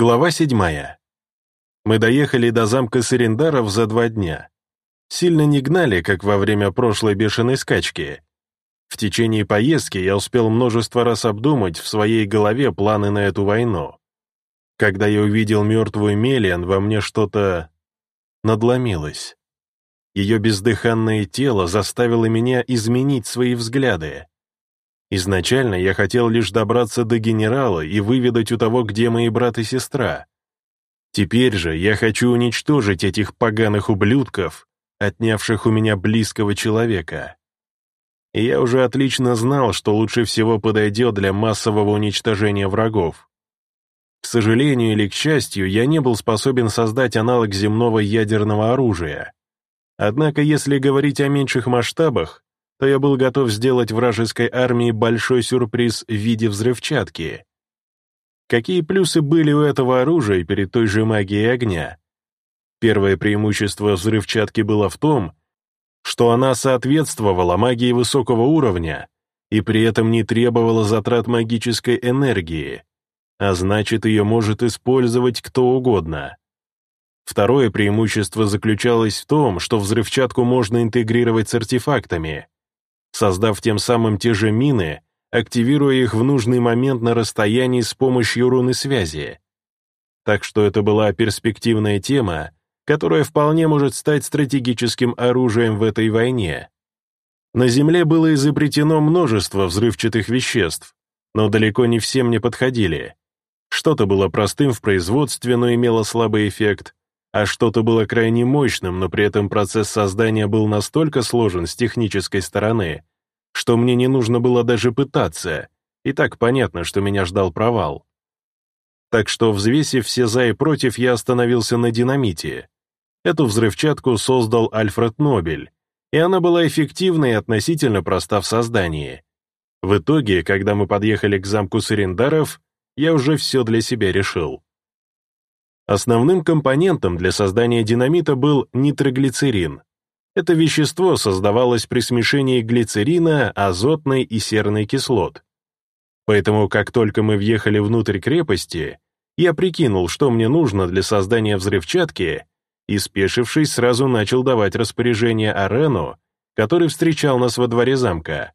Глава седьмая. Мы доехали до замка Сарендаров за два дня. Сильно не гнали, как во время прошлой бешеной скачки. В течение поездки я успел множество раз обдумать в своей голове планы на эту войну. Когда я увидел мертвую Мелиан, во мне что-то надломилось. Ее бездыханное тело заставило меня изменить свои взгляды. Изначально я хотел лишь добраться до генерала и выведать у того, где мои брат и сестра. Теперь же я хочу уничтожить этих поганых ублюдков, отнявших у меня близкого человека. И я уже отлично знал, что лучше всего подойдет для массового уничтожения врагов. К сожалению или к счастью, я не был способен создать аналог земного ядерного оружия. Однако, если говорить о меньших масштабах, то я был готов сделать вражеской армии большой сюрприз в виде взрывчатки. Какие плюсы были у этого оружия перед той же магией огня? Первое преимущество взрывчатки было в том, что она соответствовала магии высокого уровня и при этом не требовала затрат магической энергии, а значит, ее может использовать кто угодно. Второе преимущество заключалось в том, что взрывчатку можно интегрировать с артефактами создав тем самым те же мины, активируя их в нужный момент на расстоянии с помощью руны связи. Так что это была перспективная тема, которая вполне может стать стратегическим оружием в этой войне. На Земле было изобретено множество взрывчатых веществ, но далеко не все мне подходили. Что-то было простым в производстве, но имело слабый эффект, а что-то было крайне мощным, но при этом процесс создания был настолько сложен с технической стороны, что мне не нужно было даже пытаться, и так понятно, что меня ждал провал. Так что, взвесив все за и против, я остановился на динамите. Эту взрывчатку создал Альфред Нобель, и она была эффективна и относительно проста в создании. В итоге, когда мы подъехали к замку Сарендаров, я уже все для себя решил. Основным компонентом для создания динамита был нитроглицерин. Это вещество создавалось при смешении глицерина, азотной и серной кислот. Поэтому, как только мы въехали внутрь крепости, я прикинул, что мне нужно для создания взрывчатки, и, спешившись, сразу начал давать распоряжение Арену, который встречал нас во дворе замка.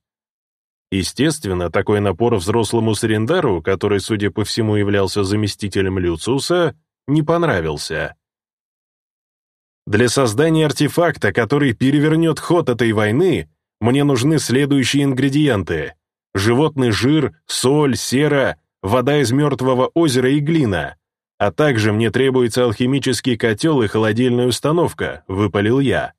Естественно, такой напор взрослому Сарендару, который, судя по всему, являлся заместителем Люциуса, не понравился. Для создания артефакта, который перевернет ход этой войны, мне нужны следующие ингредиенты. Животный жир, соль, сера, вода из мертвого озера и глина. А также мне требуется алхимический котел и холодильная установка, выпалил я.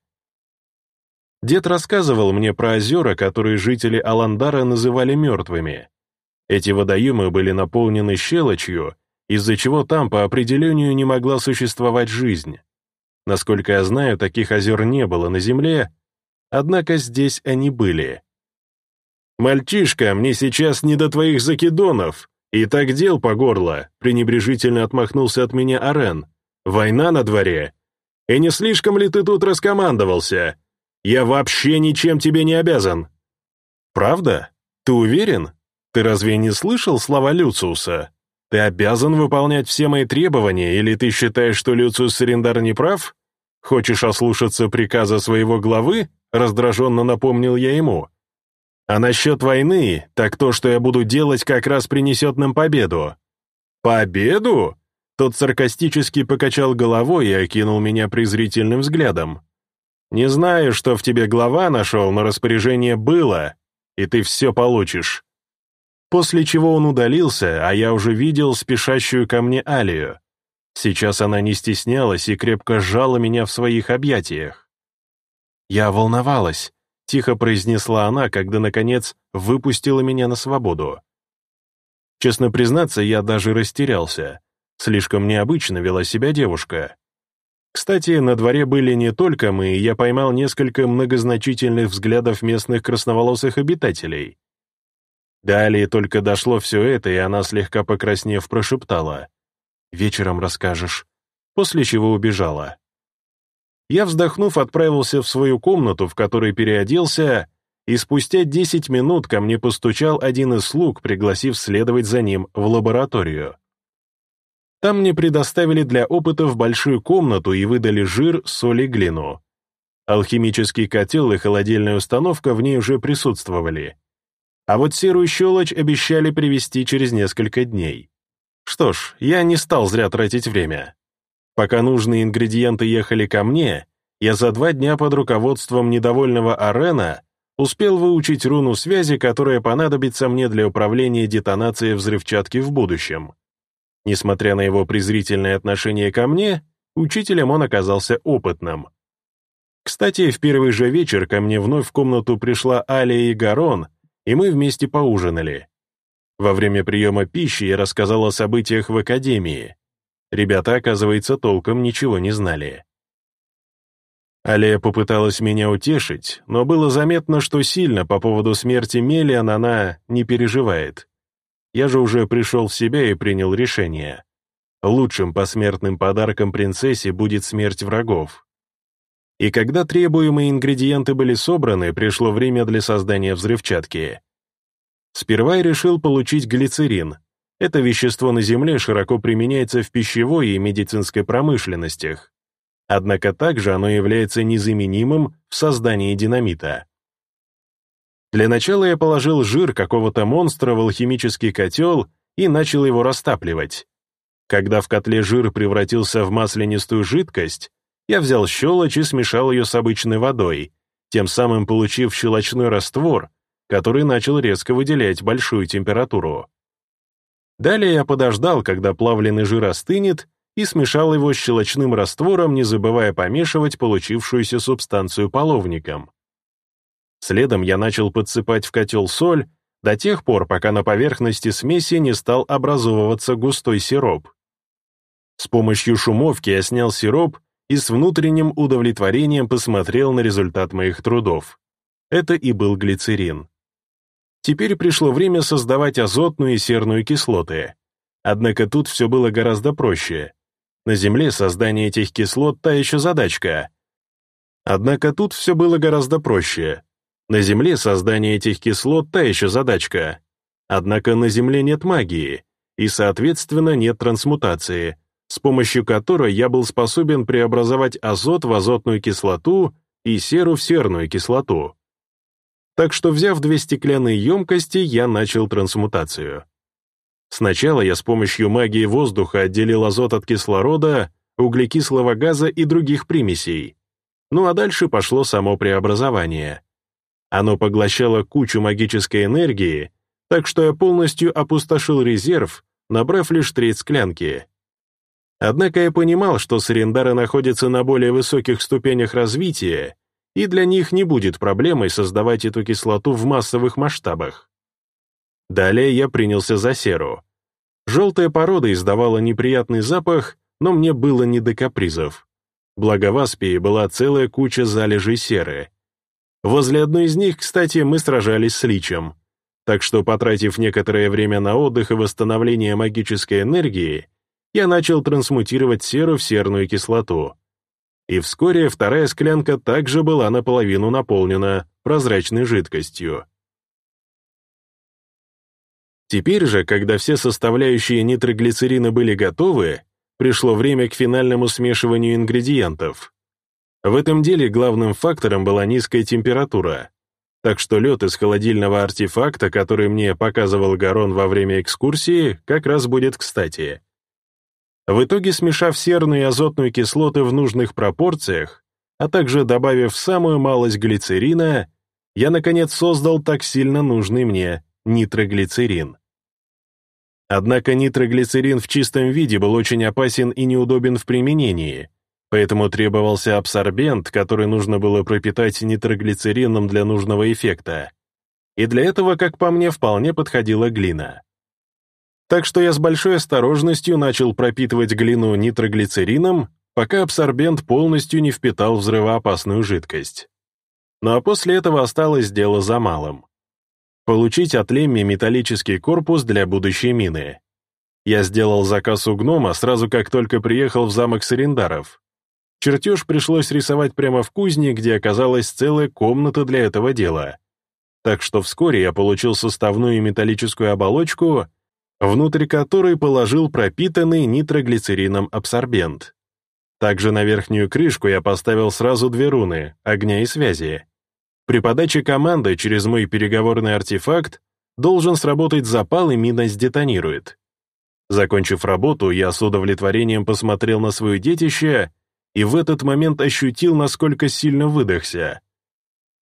Дед рассказывал мне про озера, которые жители Аландара называли мертвыми. Эти водоемы были наполнены щелочью, из-за чего там по определению не могла существовать жизнь. Насколько я знаю, таких озер не было на Земле, однако здесь они были. «Мальчишка, мне сейчас не до твоих закидонов, и так дел по горло», пренебрежительно отмахнулся от меня Арен. «Война на дворе. И не слишком ли ты тут раскомандовался? Я вообще ничем тебе не обязан». «Правда? Ты уверен? Ты разве не слышал слова Люциуса?» Ты обязан выполнять все мои требования, или ты считаешь, что Люциус Сарендар не прав? Хочешь ослушаться приказа своего главы?» Раздраженно напомнил я ему. «А насчет войны, так то, что я буду делать, как раз принесет нам победу». «Победу?» Тот саркастически покачал головой и окинул меня презрительным взглядом. «Не знаю, что в тебе глава нашел, но распоряжение было, и ты все получишь после чего он удалился, а я уже видел спешащую ко мне Алию. Сейчас она не стеснялась и крепко сжала меня в своих объятиях. «Я волновалась», — тихо произнесла она, когда, наконец, выпустила меня на свободу. Честно признаться, я даже растерялся. Слишком необычно вела себя девушка. Кстати, на дворе были не только мы, я поймал несколько многозначительных взглядов местных красноволосых обитателей. Далее только дошло все это, и она, слегка покраснев, прошептала. «Вечером расскажешь», после чего убежала. Я, вздохнув, отправился в свою комнату, в которой переоделся, и спустя десять минут ко мне постучал один из слуг, пригласив следовать за ним в лабораторию. Там мне предоставили для опытов большую комнату и выдали жир, соль и глину. Алхимический котел и холодильная установка в ней уже присутствовали. А вот серую щелочь обещали привезти через несколько дней. Что ж, я не стал зря тратить время. Пока нужные ингредиенты ехали ко мне, я за два дня под руководством недовольного Арена успел выучить руну связи, которая понадобится мне для управления детонацией взрывчатки в будущем. Несмотря на его презрительное отношение ко мне, учителем он оказался опытным. Кстати, в первый же вечер ко мне вновь в комнату пришла Алия и Гарон, и мы вместе поужинали. Во время приема пищи я рассказал о событиях в академии. Ребята, оказывается, толком ничего не знали. Алия попыталась меня утешить, но было заметно, что сильно по поводу смерти Мелиан она не переживает. Я же уже пришел в себя и принял решение. Лучшим посмертным подарком принцессе будет смерть врагов. И когда требуемые ингредиенты были собраны, пришло время для создания взрывчатки. Сперва я решил получить глицерин. Это вещество на Земле широко применяется в пищевой и медицинской промышленностях. Однако также оно является незаменимым в создании динамита. Для начала я положил жир какого-то монстра в алхимический котел и начал его растапливать. Когда в котле жир превратился в маслянистую жидкость, я взял щелочь и смешал ее с обычной водой, тем самым получив щелочной раствор, который начал резко выделять большую температуру. Далее я подождал, когда плавленый жир остынет, и смешал его с щелочным раствором, не забывая помешивать получившуюся субстанцию половником. Следом я начал подсыпать в котел соль до тех пор, пока на поверхности смеси не стал образовываться густой сироп. С помощью шумовки я снял сироп и с внутренним удовлетворением посмотрел на результат моих трудов. Это и был глицерин. Теперь пришло время создавать азотную и серную кислоты. Однако тут все было гораздо проще. На Земле создание этих кислот — та еще задачка. Однако тут все было гораздо проще. На Земле создание этих кислот — та еще задачка. Однако на Земле нет магии, и, соответственно, нет трансмутации, с помощью которой я был способен преобразовать азот в азотную кислоту и серу в серную кислоту. Так что, взяв две стеклянные емкости, я начал трансмутацию. Сначала я с помощью магии воздуха отделил азот от кислорода, углекислого газа и других примесей. Ну а дальше пошло само преобразование. Оно поглощало кучу магической энергии, так что я полностью опустошил резерв, набрав лишь треть склянки. Однако я понимал, что сарендары находятся на более высоких ступенях развития, и для них не будет проблемой создавать эту кислоту в массовых масштабах. Далее я принялся за серу. Желтая порода издавала неприятный запах, но мне было не до капризов. Благо в Аспии была целая куча залежей серы. Возле одной из них, кстати, мы сражались с личем. Так что, потратив некоторое время на отдых и восстановление магической энергии, я начал трансмутировать серу в серную кислоту. И вскоре вторая склянка также была наполовину наполнена прозрачной жидкостью. Теперь же, когда все составляющие нитроглицерина были готовы, пришло время к финальному смешиванию ингредиентов. В этом деле главным фактором была низкая температура, так что лед из холодильного артефакта, который мне показывал Гарон во время экскурсии, как раз будет кстати. В итоге, смешав серную и азотную кислоты в нужных пропорциях, а также добавив самую малость глицерина, я, наконец, создал так сильно нужный мне нитроглицерин. Однако нитроглицерин в чистом виде был очень опасен и неудобен в применении, поэтому требовался абсорбент, который нужно было пропитать нитроглицерином для нужного эффекта. И для этого, как по мне, вполне подходила глина. Так что я с большой осторожностью начал пропитывать глину нитроглицерином, пока абсорбент полностью не впитал взрывоопасную жидкость. Ну а после этого осталось дело за малым. Получить от Лемми металлический корпус для будущей мины. Я сделал заказ у гнома сразу как только приехал в замок Сарендаров. Чертеж пришлось рисовать прямо в кузне, где оказалась целая комната для этого дела. Так что вскоре я получил составную металлическую оболочку, внутрь которой положил пропитанный нитроглицерином абсорбент. Также на верхнюю крышку я поставил сразу две руны — огня и связи. При подаче команды через мой переговорный артефакт должен сработать запал и мина сдетонирует. Закончив работу, я с удовлетворением посмотрел на свое детище и в этот момент ощутил, насколько сильно выдохся.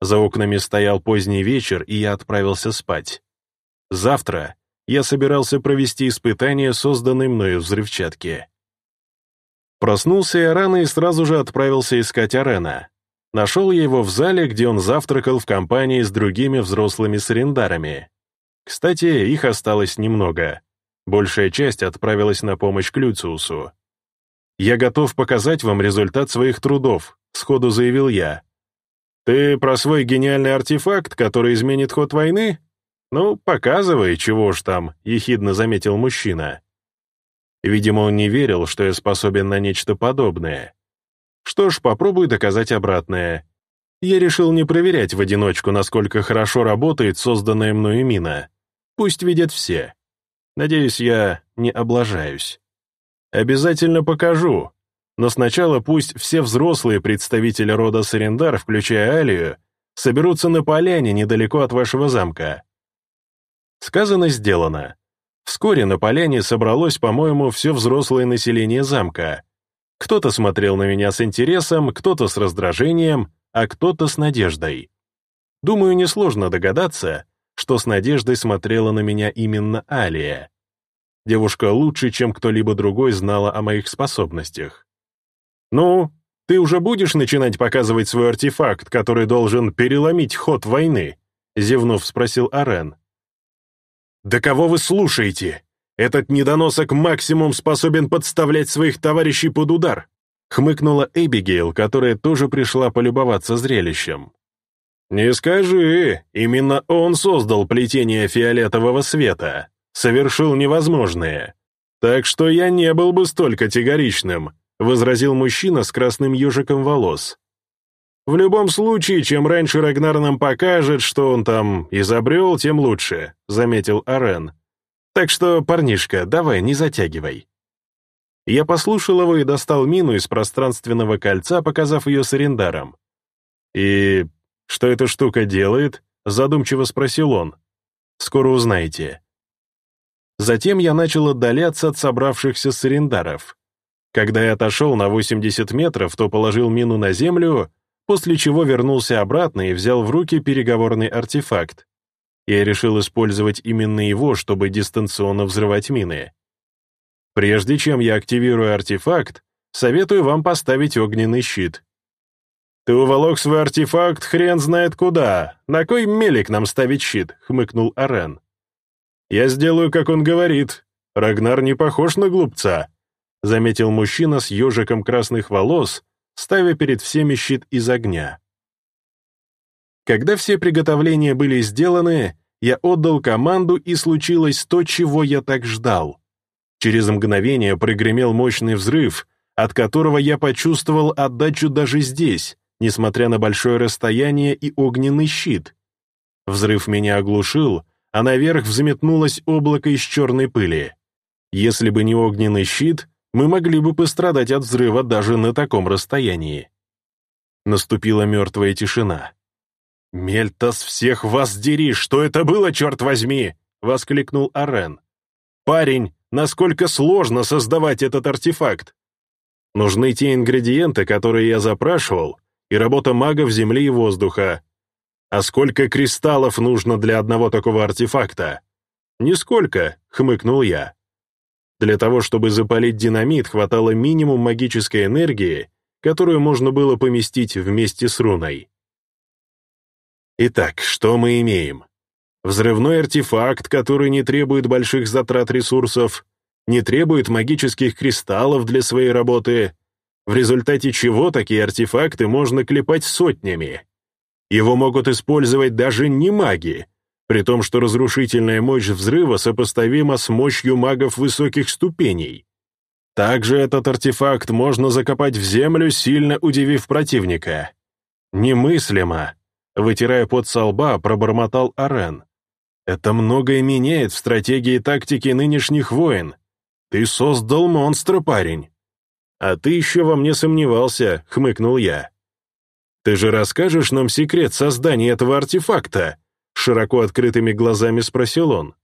За окнами стоял поздний вечер, и я отправился спать. Завтра я собирался провести испытание созданной мною взрывчатки. Проснулся я рано и сразу же отправился искать Арена. Нашел я его в зале, где он завтракал в компании с другими взрослыми сарендарами. Кстати, их осталось немного. Большая часть отправилась на помощь Клюциусу. «Я готов показать вам результат своих трудов», — сходу заявил я. «Ты про свой гениальный артефакт, который изменит ход войны? Ну, показывай, чего уж там», — ехидно заметил мужчина. Видимо, он не верил, что я способен на нечто подобное. Что ж, попробую доказать обратное. Я решил не проверять в одиночку, насколько хорошо работает созданная мною мина. Пусть видят все. Надеюсь, я не облажаюсь. Обязательно покажу. Но сначала пусть все взрослые представители рода Сарендар, включая Алию, соберутся на поляне недалеко от вашего замка. Сказано, сделано. Вскоре на поляне собралось, по-моему, все взрослое население замка. Кто-то смотрел на меня с интересом, кто-то с раздражением, а кто-то с надеждой. Думаю, несложно догадаться, что с надеждой смотрела на меня именно Алия. Девушка лучше, чем кто-либо другой, знала о моих способностях. «Ну, ты уже будешь начинать показывать свой артефакт, который должен переломить ход войны?» — зевнув, спросил Арен. «Да кого вы слушаете? Этот недоносок максимум способен подставлять своих товарищей под удар», — хмыкнула Эбигейл, которая тоже пришла полюбоваться зрелищем. «Не скажи, именно он создал плетение фиолетового света, совершил невозможное. Так что я не был бы столь категоричным», — возразил мужчина с красным ежиком волос. «В любом случае, чем раньше Рагнар нам покажет, что он там изобрел, тем лучше», — заметил Арен. «Так что, парнишка, давай, не затягивай». Я послушал его и достал мину из пространственного кольца, показав ее с арендаром. «И «Что эта штука делает?» — задумчиво спросил он. «Скоро узнаете». Затем я начал отдаляться от собравшихся сарендаров. Когда я отошел на 80 метров, то положил мину на землю, после чего вернулся обратно и взял в руки переговорный артефакт. Я решил использовать именно его, чтобы дистанционно взрывать мины. Прежде чем я активирую артефакт, советую вам поставить огненный щит. «Ты уволок свой артефакт хрен знает куда. На кой мелик нам ставить щит?» — хмыкнул Арен. «Я сделаю, как он говорит. Рагнар не похож на глупца», — заметил мужчина с ежиком красных волос, ставя перед всеми щит из огня. Когда все приготовления были сделаны, я отдал команду, и случилось то, чего я так ждал. Через мгновение прогремел мощный взрыв, от которого я почувствовал отдачу даже здесь, несмотря на большое расстояние и огненный щит. Взрыв меня оглушил, а наверх взметнулось облако из черной пыли. Если бы не огненный щит, мы могли бы пострадать от взрыва даже на таком расстоянии. Наступила мертвая тишина. «Мельтас, всех вас дери! Что это было, черт возьми?» — воскликнул Арен. «Парень, насколько сложно создавать этот артефакт? Нужны те ингредиенты, которые я запрашивал, и работа магов земли и воздуха. А сколько кристаллов нужно для одного такого артефакта? Нисколько, хмыкнул я. Для того, чтобы запалить динамит, хватало минимум магической энергии, которую можно было поместить вместе с руной. Итак, что мы имеем? Взрывной артефакт, который не требует больших затрат ресурсов, не требует магических кристаллов для своей работы, в результате чего такие артефакты можно клепать сотнями. Его могут использовать даже не маги, при том, что разрушительная мощь взрыва сопоставима с мощью магов высоких ступеней. Также этот артефакт можно закопать в землю, сильно удивив противника. Немыслимо, вытирая пот со лба, пробормотал Арен. Это многое меняет в стратегии и тактике нынешних войн. Ты создал монстра, парень. А ты еще во мне сомневался, хмыкнул я. Ты же расскажешь нам секрет создания этого артефакта? Широко открытыми глазами спросил он.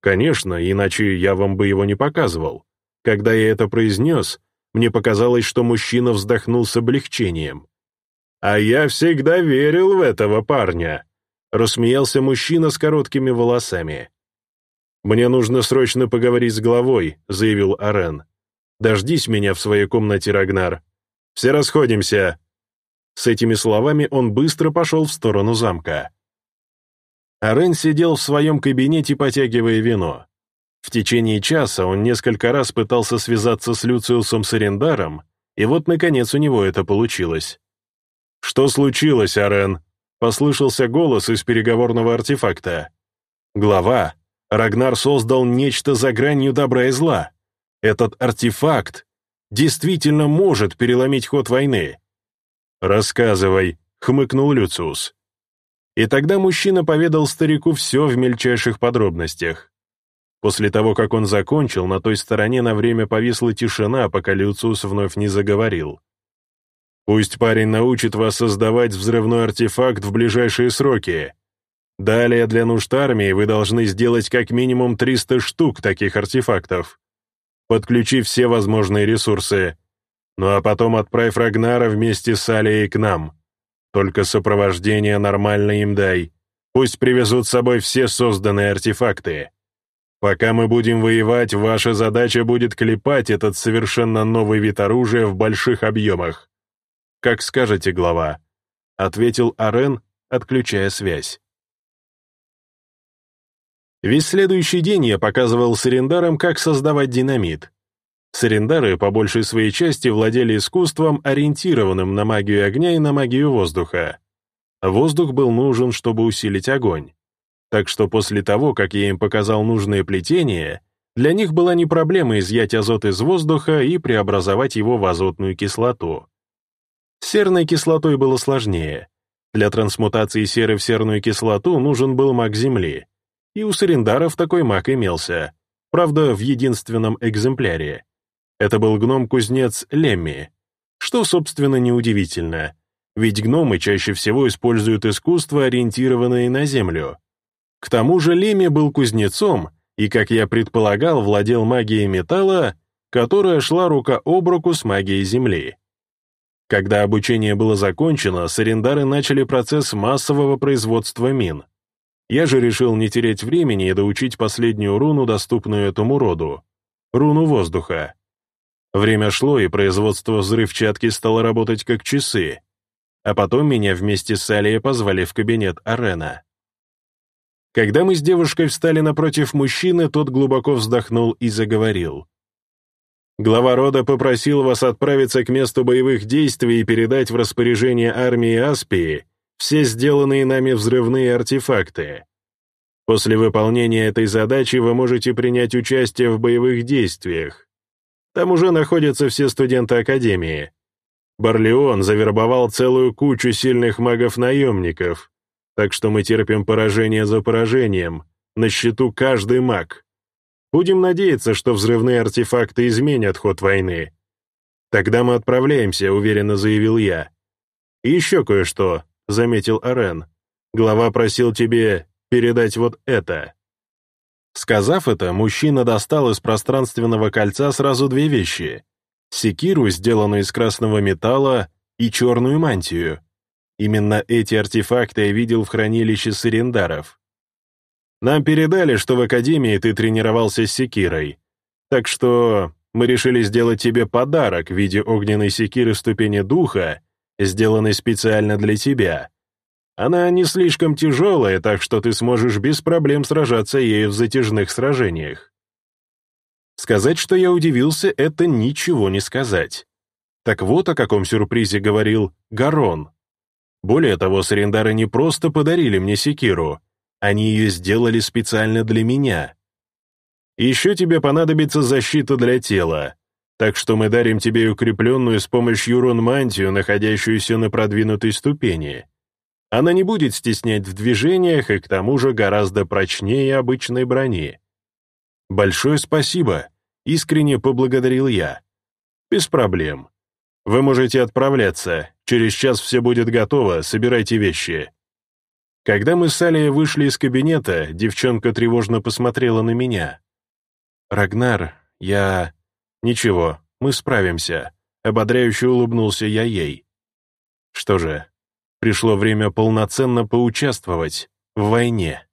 Конечно, иначе я вам бы его не показывал. Когда я это произнес, мне показалось, что мужчина вздохнул с облегчением. «А я всегда верил в этого парня», — рассмеялся мужчина с короткими волосами. «Мне нужно срочно поговорить с главой», — заявил Арен. «Дождись меня в своей комнате, Рагнар. Все расходимся». С этими словами он быстро пошел в сторону замка. Арен сидел в своем кабинете, потягивая вино. В течение часа он несколько раз пытался связаться с Люциусом Сарендаром, и вот, наконец, у него это получилось. «Что случилось, Арен?» — послышался голос из переговорного артефакта. «Глава, Рагнар создал нечто за гранью добра и зла. Этот артефакт действительно может переломить ход войны». «Рассказывай», — хмыкнул Люциус. И тогда мужчина поведал старику все в мельчайших подробностях. После того, как он закончил, на той стороне на время повисла тишина, пока Люциус вновь не заговорил. Пусть парень научит вас создавать взрывной артефакт в ближайшие сроки. Далее для нужд армии вы должны сделать как минимум 300 штук таких артефактов, подключив все возможные ресурсы. Ну а потом отправь Рагнара вместе с Алией к нам. Только сопровождение нормально им дай. Пусть привезут с собой все созданные артефакты. Пока мы будем воевать, ваша задача будет клепать этот совершенно новый вид оружия в больших объемах. «Как скажете, глава», — ответил Арен, отключая связь. Весь следующий день я показывал сарендарам, как создавать динамит. Сарендары по большей своей части владели искусством, ориентированным на магию огня и на магию воздуха. Воздух был нужен, чтобы усилить огонь. Так что после того, как я им показал нужные плетения, для них была не проблема изъять азот из воздуха и преобразовать его в азотную кислоту. Серной кислотой было сложнее. Для трансмутации серы в серную кислоту нужен был маг Земли. И у Сарендаров такой маг имелся. Правда, в единственном экземпляре. Это был гном-кузнец Лемми. Что, собственно, неудивительно. Ведь гномы чаще всего используют искусство, ориентированное на Землю. К тому же Лемми был кузнецом и, как я предполагал, владел магией металла, которая шла рука об руку с магией Земли. Когда обучение было закончено, сарендары начали процесс массового производства мин. Я же решил не терять времени и доучить последнюю руну, доступную этому роду — руну воздуха. Время шло, и производство взрывчатки стало работать как часы. А потом меня вместе с Алией позвали в кабинет Арена. Когда мы с девушкой встали напротив мужчины, тот глубоко вздохнул и заговорил. Глава рода попросил вас отправиться к месту боевых действий и передать в распоряжение армии Аспии все сделанные нами взрывные артефакты. После выполнения этой задачи вы можете принять участие в боевых действиях. Там уже находятся все студенты Академии. Барлеон завербовал целую кучу сильных магов-наемников, так что мы терпим поражение за поражением, на счету каждый маг. Будем надеяться, что взрывные артефакты изменят ход войны. Тогда мы отправляемся, уверенно заявил я. И еще кое-что, заметил Арен. Глава просил тебе передать вот это. Сказав это, мужчина достал из пространственного кольца сразу две вещи. Секиру, сделанную из красного металла, и черную мантию. Именно эти артефакты я видел в хранилище Сарендаров. Нам передали, что в академии ты тренировался с секирой. Так что мы решили сделать тебе подарок в виде огненной секиры ступени духа, сделанной специально для тебя. Она не слишком тяжелая, так что ты сможешь без проблем сражаться ею в затяжных сражениях. Сказать, что я удивился, это ничего не сказать. Так вот о каком сюрпризе говорил Гарон. Более того, Сарендары не просто подарили мне секиру, они ее сделали специально для меня. Еще тебе понадобится защита для тела, так что мы дарим тебе укрепленную с помощью рун мантию, находящуюся на продвинутой ступени. Она не будет стеснять в движениях и к тому же гораздо прочнее обычной брони. «Большое спасибо», — искренне поблагодарил я. «Без проблем. Вы можете отправляться. Через час все будет готово, собирайте вещи». Когда мы с Алией вышли из кабинета, девчонка тревожно посмотрела на меня. «Рагнар, я...» «Ничего, мы справимся», — ободряюще улыбнулся я ей. Что же, пришло время полноценно поучаствовать в войне.